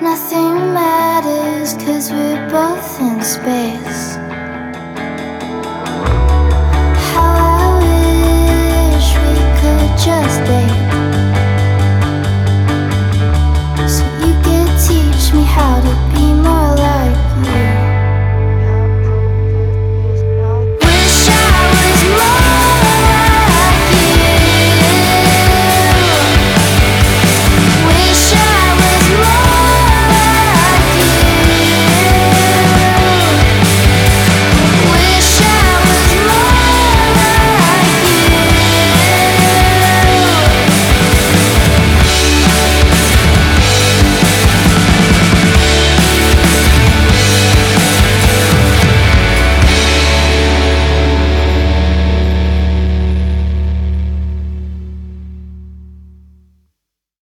Nothing matters cause we're both in space.